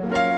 you.